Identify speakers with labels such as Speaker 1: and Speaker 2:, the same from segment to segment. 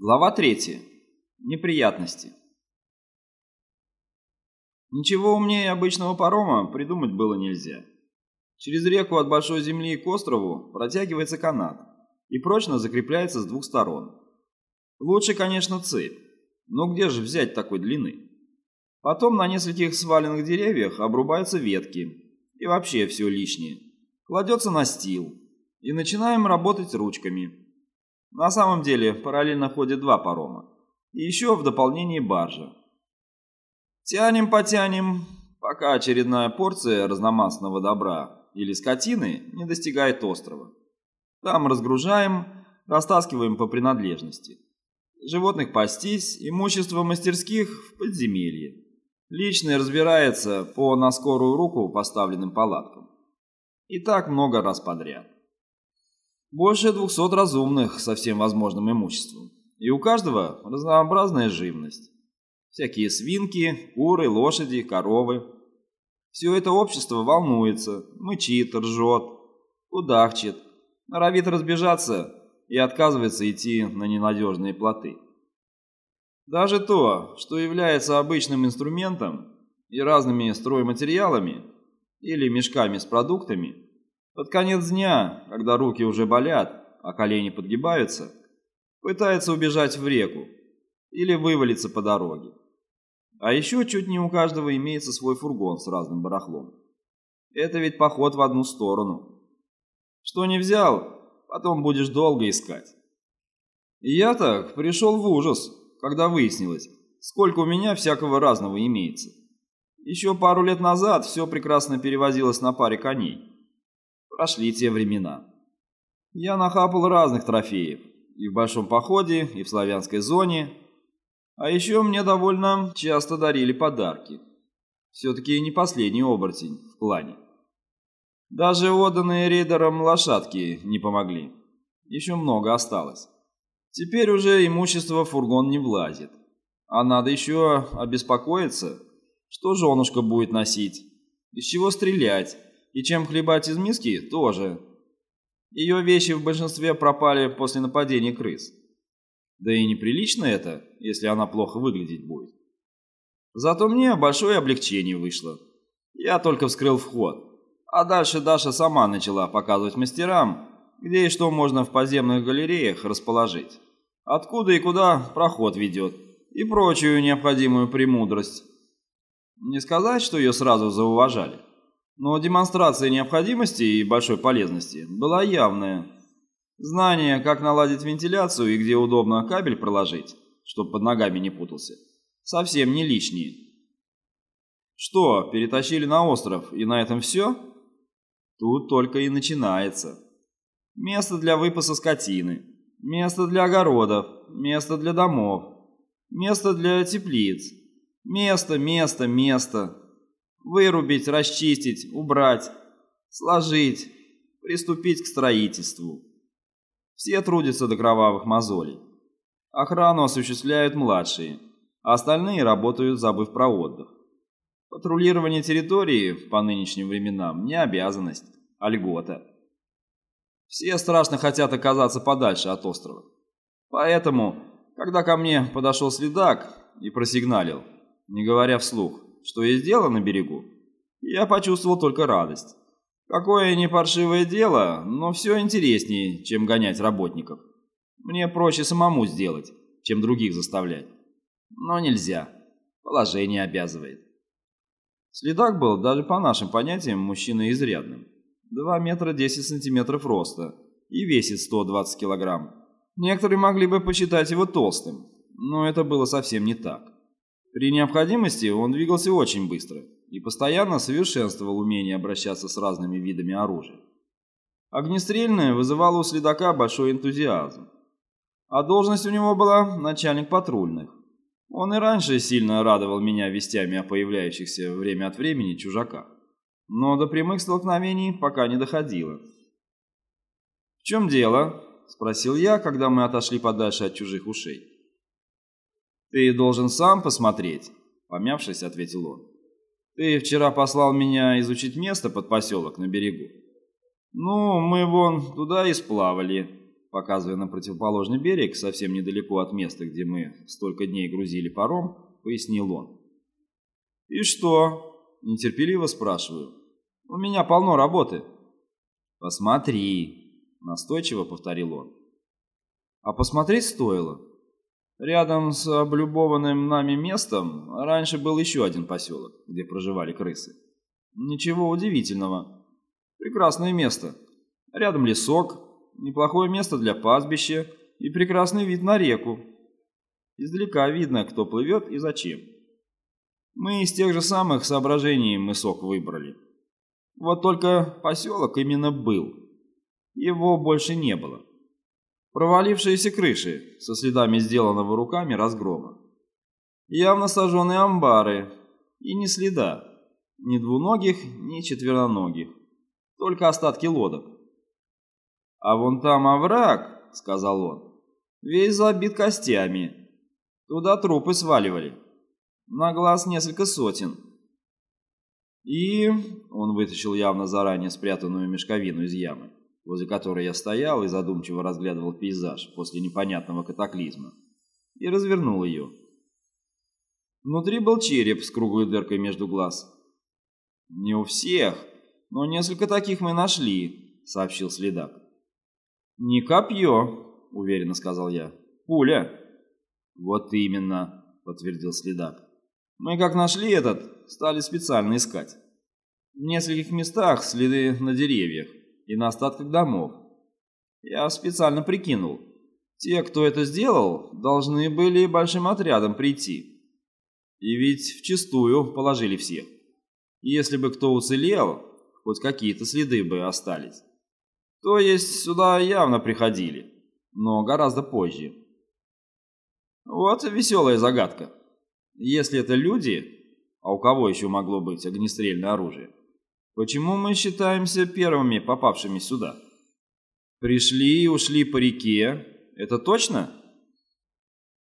Speaker 1: Глава 3. Неприятности. Ничего умнее обычного парома придумать было нельзя. Через реку от Большой Земли к острову протягивается канат и прочно закрепляется с двух сторон. Лучше, конечно, цепь, но где же взять такой длины? Потом на нескольких сваленных деревьях обрубаются ветки и вообще все лишнее. Кладется настил, и начинаем работать ручками – на самом деле параллельно ходят два парома. И еще в дополнение баржа. Тянем-потянем, пока очередная порция разномастного добра или скотины не достигает острова. Там разгружаем, растаскиваем по принадлежности. Животных пастись, имущество мастерских в подземелье. Личный разбирается по на скорую руку поставленным палаткам. И так много раз подряд. Больше двухсот разумных со всем возможным имуществом. И у каждого разнообразная живность. Всякие свинки, куры, лошади, коровы. Все это общество волнуется, мычит, ржет, удахчет, норовит разбежаться и отказывается идти на ненадежные плоты. Даже то, что является обычным инструментом и разными стройматериалами или мешками с продуктами – под конец дня, когда руки уже болят, а колени подгибаются, пытается убежать в реку или вывалиться по дороге. А еще чуть не у каждого имеется свой фургон с разным барахлом. Это ведь поход в одну сторону. Что не взял, потом будешь долго искать. И я так пришел в ужас, когда выяснилось, сколько у меня всякого разного имеется. Еще пару лет назад все прекрасно перевозилось на паре коней. Прошли те времена. Я нахапал разных трофеев. И в большом походе, и в славянской зоне. А еще мне довольно часто дарили подарки. Все-таки не последний оборотень в клане. Даже отданные рейдерам лошадки не помогли. Еще много осталось. Теперь уже имущество в фургон не влазит. А надо еще обеспокоиться, что женушка будет носить, из чего стрелять, и чем хлебать из миски тоже. Ее вещи в большинстве пропали после нападения крыс. Да и неприлично это, если она плохо выглядеть будет. Зато мне большое облегчение вышло. Я только вскрыл вход. А дальше Даша сама начала показывать мастерам, где и что можно в подземных галереях расположить. Откуда и куда проход ведет. И прочую необходимую премудрость. Не сказать, что ее сразу зауважали. Но демонстрация необходимости и большой полезности была явная. Знание, как наладить вентиляцию и где удобно кабель проложить, чтобы под ногами не путался, совсем не лишние. Что, перетащили на остров, и на этом все? Тут только и начинается. Место для выпаса скотины, место для огородов, место для домов, место для теплиц. Место, место, место. Вырубить, расчистить, убрать, сложить, приступить к строительству. Все трудятся до кровавых мозолей. Охрану осуществляют младшие, а остальные работают, забыв про отдых. Патрулирование территории по нынешним временам не обязанность, а льгота. Все страшно хотят оказаться подальше от острова. Поэтому, когда ко мне подошел следак и просигналил, не говоря вслух, что есть дело на берегу, я почувствовал только радость. Какое не паршивое дело, но все интереснее, чем гонять работников. Мне проще самому сделать, чем других заставлять. Но нельзя. Положение обязывает. Следак был, даже по нашим понятиям, мужчина изрядным. 2 метра 10 сантиметров роста и весит 120 килограмм. Некоторые могли бы посчитать его толстым, но это было совсем не так. При необходимости он двигался очень быстро и постоянно совершенствовал умение обращаться с разными видами оружия. Огнестрельное вызывало у следака большой энтузиазм. А должность у него была начальник патрульных. Он и раньше сильно радовал меня вестями о появляющихся время от времени чужаках. Но до прямых столкновений пока не доходило. «В чем дело?» – спросил я, когда мы отошли подальше от чужих ушей. «Ты должен сам посмотреть», — помявшись, ответил он. «Ты вчера послал меня изучить место под поселок на берегу. Ну, мы вон туда и сплавали. показывая на противоположный берег, совсем недалеко от места, где мы столько дней грузили паром, пояснил он. «И что?» – нетерпеливо спрашиваю. «У меня полно работы». «Посмотри», – настойчиво повторил он. А посмотреть стоило. Рядом с облюбованным нами местом раньше был еще один поселок, где проживали крысы. Ничего удивительного. Прекрасное место. Рядом лесок, неплохое место для пастбища и прекрасный вид на реку. Издалека видно, кто плывет и зачем. Мы из тех же самых соображений мысок выбрали. Вот только поселок именно был. Его больше не было. Провалившиеся крыши со следами сделанного руками разгрома. Явно сожженные амбары. И ни следа. Ни двуногих, ни четвероногих. Только остатки лодок. «А вон там овраг», — сказал он, — «весь забит костями. Туда трупы сваливали» на глаз несколько сотен. И он вытащил явно заранее спрятанную мешковину из ямы, возле которой я стоял и задумчиво разглядывал пейзаж после непонятного катаклизма, и развернул ее. Внутри был череп с круглой дыркой между глаз. «Не у всех, но несколько таких мы нашли», — сообщил следак. «Не копье», — уверенно сказал я. «Пуля». «Вот именно», — подтвердил следак. Мы как нашли этот, стали специально искать. В нескольких местах следы на деревьях и на остатках домов. Я специально прикинул. Те, кто это сделал, должны были большим отрядом прийти. И ведь вчистую положили всех. Если бы кто уцелел, хоть какие-то следы бы остались. То есть сюда явно приходили, но гораздо позже. Вот веселая загадка. Если это люди, а у кого еще могло быть огнестрельное оружие, почему мы считаемся первыми попавшими сюда? Пришли и ушли по реке, это точно?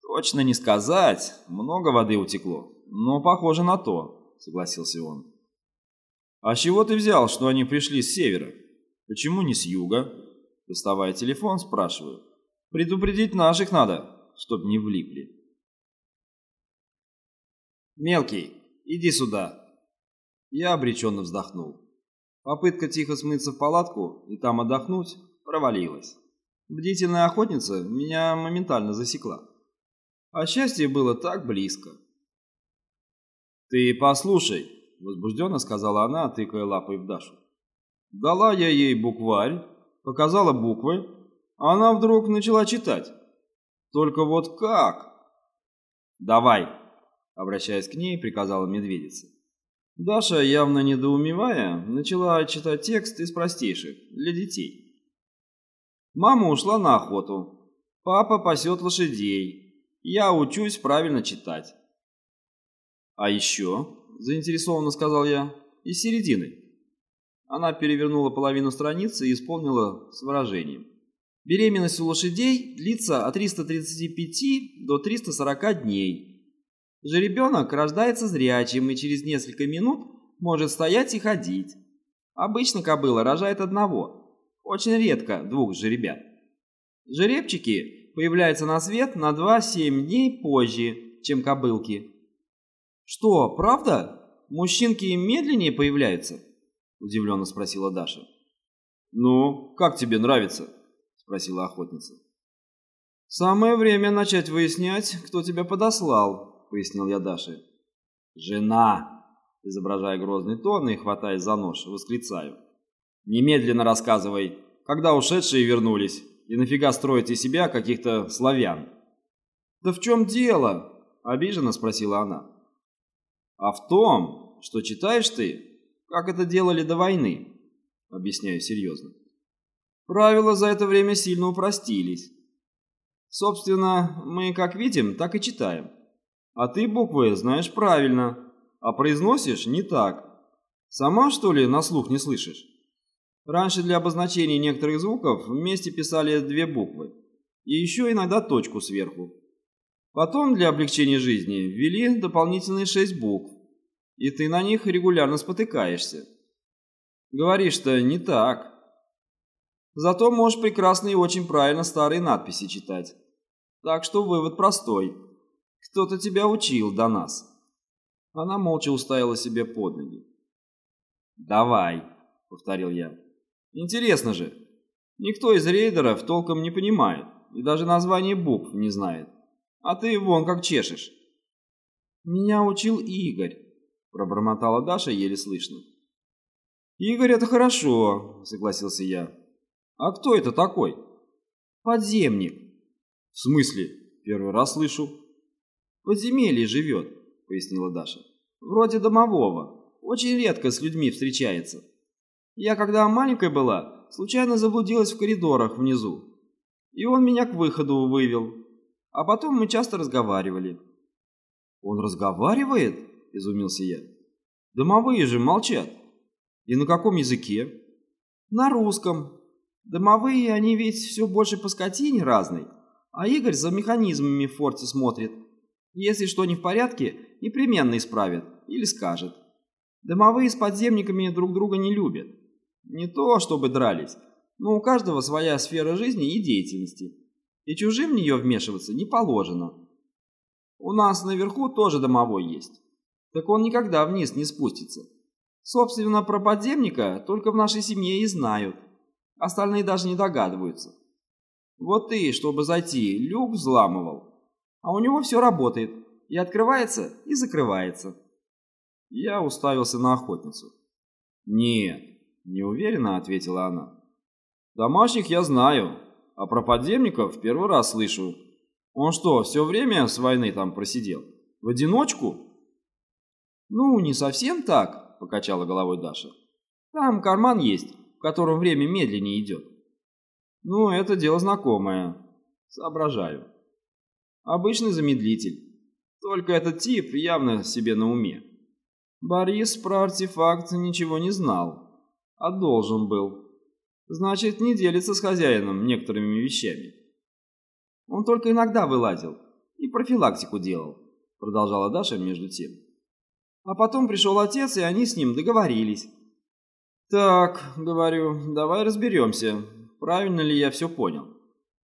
Speaker 1: Точно не сказать, много воды утекло, но похоже на то, согласился он. А с чего ты взял, что они пришли с севера? Почему не с юга? Доставая телефон, спрашиваю. Предупредить наших надо, чтоб не влипли. «Мелкий, иди сюда!» Я обреченно вздохнул. Попытка тихо смыться в палатку и там отдохнуть провалилась. Бдительная охотница меня моментально засекла. А счастье было так близко. «Ты послушай», — возбужденно сказала она, тыкая лапой в Дашу. Дала я ей букварь, показала буквы, а она вдруг начала читать. Только вот как? «Давай», Обращаясь к ней, приказала медведица. Даша, явно недоумевая, начала читать текст из простейших, для детей. Мама ушла на охоту. Папа пасет лошадей. Я учусь правильно читать. А еще, заинтересованно сказал я, из середины. Она перевернула половину страницы и исполнила с выражением. Беременность у лошадей длится от 335 до 340 дней Жеребенок рождается зрячим и через несколько минут может стоять и ходить. Обычно кобыла рожает одного, очень редко двух жеребят. Жеребчики появляются на свет на 2-7 дней позже, чем кобылки. «Что, правда? Мужчинки медленнее появляются?» – удивленно спросила Даша. «Ну, как тебе нравится?» – спросила охотница. «Самое время начать выяснять, кто тебя подослал», — пояснил я Даше. «Жена!» — изображая грозный тон и хватаясь за нож, восклицаю. «Немедленно рассказывай, когда ушедшие вернулись, и нафига строите себя каких-то славян?» «Да в чем дело?» — обиженно спросила она. «А в том, что читаешь ты, как это делали до войны», — объясняю серьезно. «Правила за это время сильно упростились. Собственно, мы как видим, так и читаем. А ты буквы знаешь правильно, а произносишь не так. Сама, что ли, на слух не слышишь? Раньше для обозначения некоторых звуков вместе писали две буквы. И еще иногда точку сверху. Потом для облегчения жизни ввели дополнительные шесть букв. И ты на них регулярно спотыкаешься. Говоришь-то не так. Зато можешь прекрасно и очень правильно старые надписи читать. Так что вывод простой. Кто-то тебя учил до нас. Она молча уставила себе под ноги. «Давай», — повторил я. «Интересно же. Никто из рейдеров толком не понимает и даже название букв не знает. А ты вон как чешешь». «Меня учил Игорь», — пробормотала Даша еле слышно. «Игорь — это хорошо», — согласился я. «А кто это такой?» «Подземник». «В смысле? Первый раз слышу». «В подземелье живет», — пояснила Даша. «Вроде домового. Очень редко с людьми встречается. Я, когда маленькая была, случайно заблудилась в коридорах внизу. И он меня к выходу вывел. А потом мы часто разговаривали». «Он разговаривает?» — изумился я. «Домовые же молчат». И на каком языке? На русском. Домовые, они ведь все больше по скотине разной, а Игорь за механизмами в форте смотрит. Если что не в порядке, непременно исправит или скажет. Домовые с подземниками друг друга не любят. Не то, чтобы дрались, но у каждого своя сфера жизни и деятельности. И чужим в нее вмешиваться не положено. У нас наверху тоже домовой есть. Так он никогда вниз не спустится. Собственно, про подземника только в нашей семье и знают. Остальные даже не догадываются. Вот ты, чтобы зайти, люк взламывал. А у него все работает. И открывается, и закрывается. Я уставился на охотницу. «Нет», — неуверенно ответила она. «Домашних я знаю, а про подземников первый раз слышу. Он что, все время с войны там просидел? В одиночку?» «Ну, не совсем так», покачала головой Даша. Там карман есть, в котором время медленнее идет. Ну, это дело знакомое. Соображаю. Обычный замедлитель. Только этот тип явно себе на уме. Борис про артефакт ничего не знал, а должен был. Значит, не делится с хозяином некоторыми вещами. Он только иногда вылазил и профилактику делал, продолжала Даша между тем. А потом пришел отец, и они с ним договорились. «Так, — говорю, — давай разберемся, правильно ли я все понял.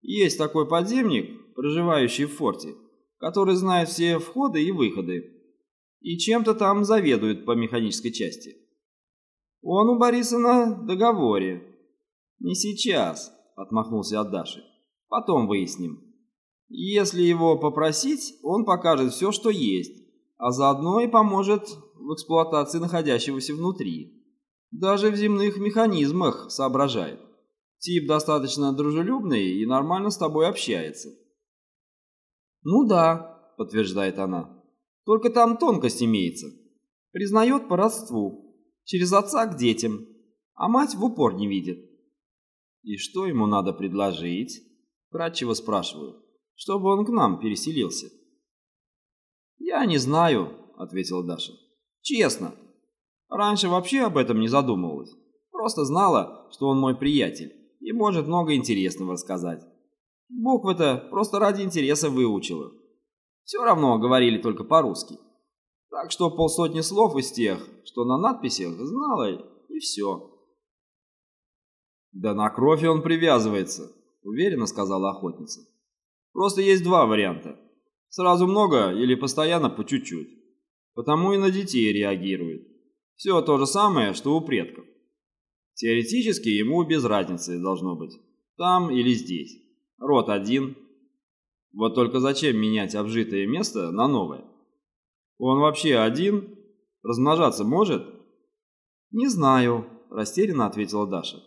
Speaker 1: Есть такой подземник, проживающий в форте, который знает все входы и выходы, и чем-то там заведует по механической части. Он у Бориса на договоре. Не сейчас, — отмахнулся от Даши. Потом выясним. Если его попросить, он покажет все, что есть, а заодно и поможет в эксплуатации находящегося внутри. Даже в земных механизмах соображает. Тип достаточно дружелюбный и нормально с тобой общается. «Ну да», — подтверждает она, — «только там тонкость имеется. Признает по родству, через отца к детям, а мать в упор не видит». «И что ему надо предложить?» — кратчево спрашиваю, — «чтобы он к нам переселился». «Я не знаю», — ответила Даша. «Честно. Раньше вообще об этом не задумывалась. Просто знала, что он мой приятель и может много интересного рассказать. Буквы-то просто ради интереса выучила. Все равно говорили только по-русски. Так что полсотни слов из тех, что на надписях, знала и все». «Да на кровь он привязывается», — уверенно сказала охотница. «Просто есть два варианта. Сразу много или постоянно по чуть-чуть. Потому и на детей реагирует. Все то же самое, что у предков. Теоретически ему без разницы должно быть. Там или здесь. Род один. Вот только зачем менять обжитое место на новое? Он вообще один? Размножаться может? Не знаю, растерянно ответила Даша.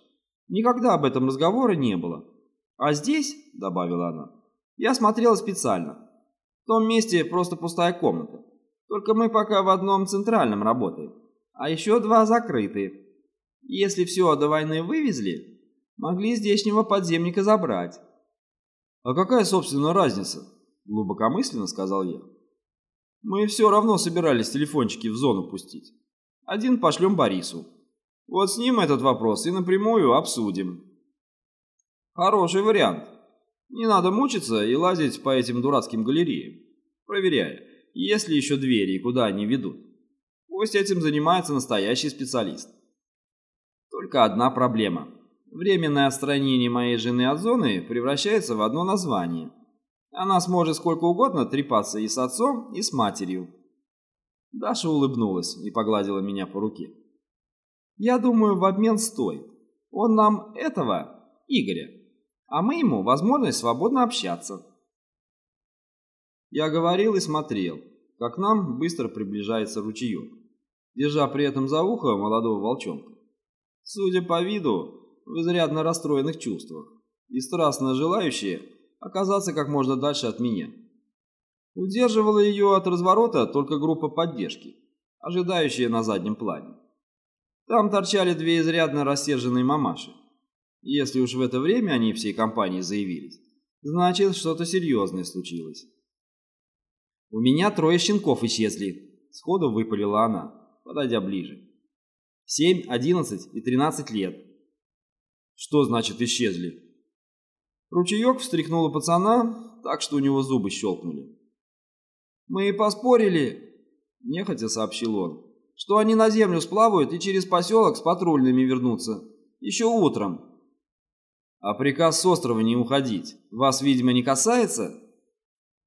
Speaker 1: Никогда об этом разговора не было. А здесь, добавила она, я смотрела специально. В том месте просто пустая комната. Только мы пока в одном центральном работаем, а еще два закрытые. Если все до войны вывезли, могли здешнего подземника забрать. А какая, собственно, разница? Глубокомысленно сказал я. Мы все равно собирались телефончики в зону пустить. Один пошлем Борису. Вот с ним этот вопрос и напрямую обсудим. Хороший вариант. Не надо мучиться и лазить по этим дурацким галереям, проверяя, есть ли еще двери и куда они ведут. Пусть этим занимается настоящий специалист. Только одна проблема. Временное отстранение моей жены от зоны превращается в одно название. Она сможет сколько угодно трепаться и с отцом, и с матерью. Даша улыбнулась и погладила меня по руке. Я думаю, в обмен стоит. Он нам этого, Игоря, а мы ему возможность свободно общаться. Я говорил и смотрел, как к нам быстро приближается ручеек, держа при этом за ухо молодого волчонка. Судя по виду, в изрядно расстроенных чувствах и страстно желающие оказаться как можно дальше от меня. Удерживала ее от разворота только группа поддержки, ожидающая на заднем плане. Там торчали две изрядно рассерженные мамаши. Если уж в это время они всей компанией заявились, значит, что-то серьезное случилось. «У меня трое щенков исчезли», — сходу выпалила она, подойдя ближе. «Семь, одиннадцать и тринадцать лет». «Что значит исчезли?» Ручеек встряхнула пацана, так что у него зубы щелкнули. «Мы поспорили», — нехотя сообщил он что они на землю сплавают и через поселок с патрульными вернутся. Еще утром. А приказ с острова не уходить вас, видимо, не касается?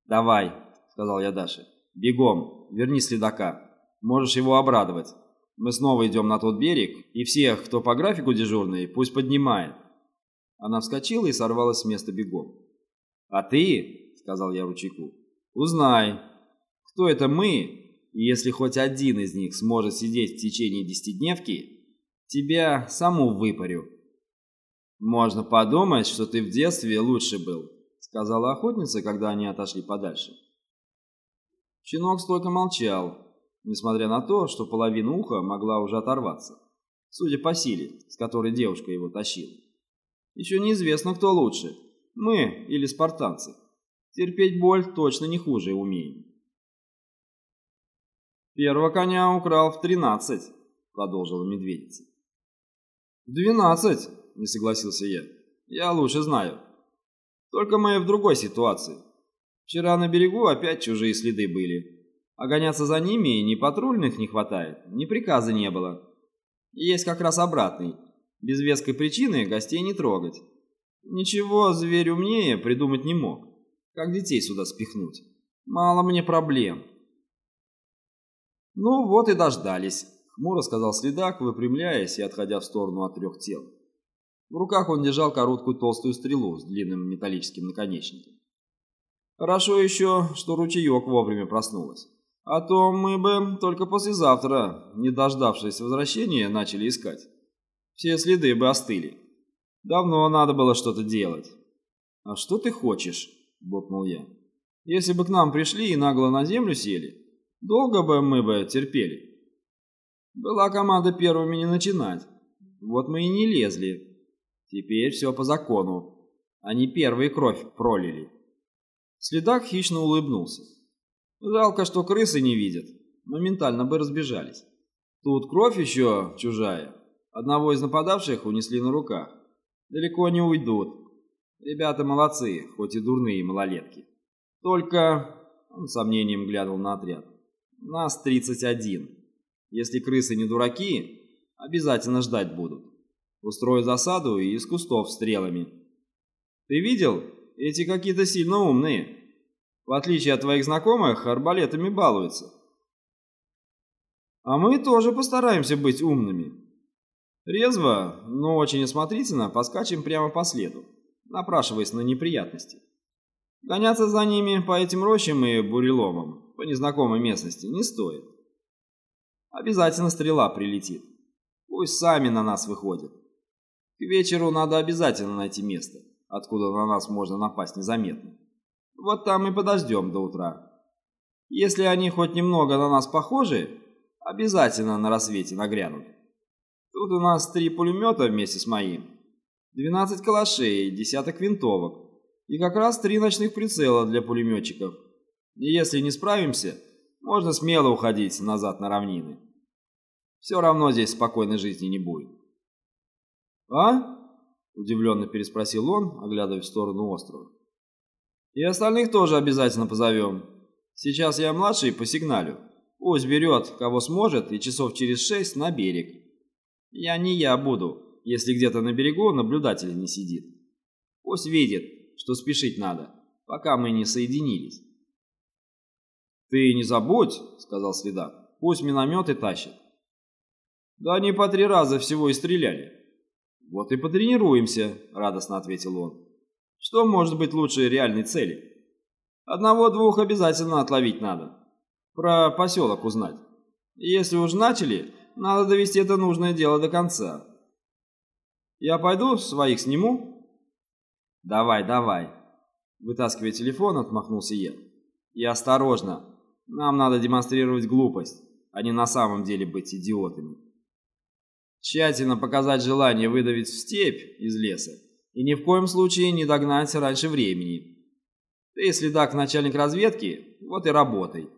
Speaker 1: Давай, сказал я Даше. Бегом, верни следака. Можешь его обрадовать. Мы снова идем на тот берег, и всех, кто по графику дежурный, пусть поднимает. Она вскочила и сорвалась с места бегом. «А ты, — сказал я ручейку, — узнай, кто это мы и если хоть один из них сможет сидеть в течение десятидневки, тебя саму выпарю. Можно подумать, что ты в детстве лучше был, сказала охотница, когда они отошли подальше. Щенок столько молчал, несмотря на то, что половина уха могла уже оторваться, судя по силе, с которой девушка его тащила. Еще неизвестно, кто лучше, мы или спартанцы. Терпеть боль точно не хуже умеем. «Первого коня украл в тринадцать», — продолжила медведица. «В двенадцать», — не согласился я. «Я лучше знаю. Только мы в другой ситуации. Вчера на берегу опять чужие следы были. А гоняться за ними ни патрульных не хватает, ни приказа не было. Есть как раз обратный. Без веской причины гостей не трогать. Ничего зверь умнее придумать не мог. Как детей сюда спихнуть? Мало мне проблем. «Ну вот и дождались», — хмуро сказал следак, выпрямляясь и отходя в сторону от трех тел. В руках он держал короткую толстую стрелу с длинным металлическим наконечником. Хорошо еще, что ручеек вовремя проснулась. А то мы бы только послезавтра, не дождавшись возвращения, начали искать. Все следы бы остыли. Давно надо было что-то делать. «А что ты хочешь?» – буркнул я. «Если бы к нам пришли и нагло на землю сели, Долго бы мы бы терпели. Была команда первыми не начинать. Вот мы и не лезли. Теперь все по закону. Они первые кровь пролили. Следак хищно улыбнулся. Жалко, что крысы не видят. Моментально бы разбежались. Тут кровь еще чужая. Одного из нападавших унесли на руках. Далеко не уйдут. Ребята молодцы, хоть и дурные малолетки. Только... Он с сомнением глянул на отряд. Нас 31. Если крысы не дураки, обязательно ждать будут. Устрою засаду и из кустов стрелами. Ты видел? Эти какие-то сильно умные. В отличие от твоих знакомых, арбалетами балуются. А мы тоже постараемся быть умными. Резво, но очень осмотрительно поскачем прямо по следу, напрашиваясь на неприятности. Гоняться за ними по этим рощам и буреломам по незнакомой местности не стоит. Обязательно стрела прилетит. Пусть сами на нас выходят. К вечеру надо обязательно найти место, откуда на нас можно напасть незаметно. Вот там и подождем до утра. Если они хоть немного на нас похожи, обязательно на рассвете нагрянут. Тут у нас три пулемета вместе с моим, 12 калашей, десяток винтовок, и как раз три ночных прицела для пулеметчиков. И если не справимся, можно смело уходить назад на равнины. Все равно здесь спокойной жизни не будет. «А?» – удивленно переспросил он, оглядывая в сторону острова. «И остальных тоже обязательно позовем. Сейчас я младший по сигналю. Пусть берет, кого сможет, и часов через шесть на берег. Я не я буду, если где-то на берегу наблюдатель не сидит. Пусть видит, что спешить надо, пока мы не соединились. «Ты не забудь», — сказал следак, — «пусть минометы тащат». «Да они по три раза всего и стреляли». «Вот и потренируемся», — радостно ответил он. «Что может быть лучше реальной цели? Одного-двух обязательно отловить надо. Про поселок узнать. Если уж начали, надо довести это нужное дело до конца. Я пойду, своих сниму?» «Давай, давай». Вытаскивая телефон, отмахнулся я. «И осторожно, нам надо демонстрировать глупость, а не на самом деле быть идиотами. Тщательно показать желание выдавить в степь из леса и ни в коем случае не догнать раньше времени. Ты, следак, начальник разведки, вот и работай.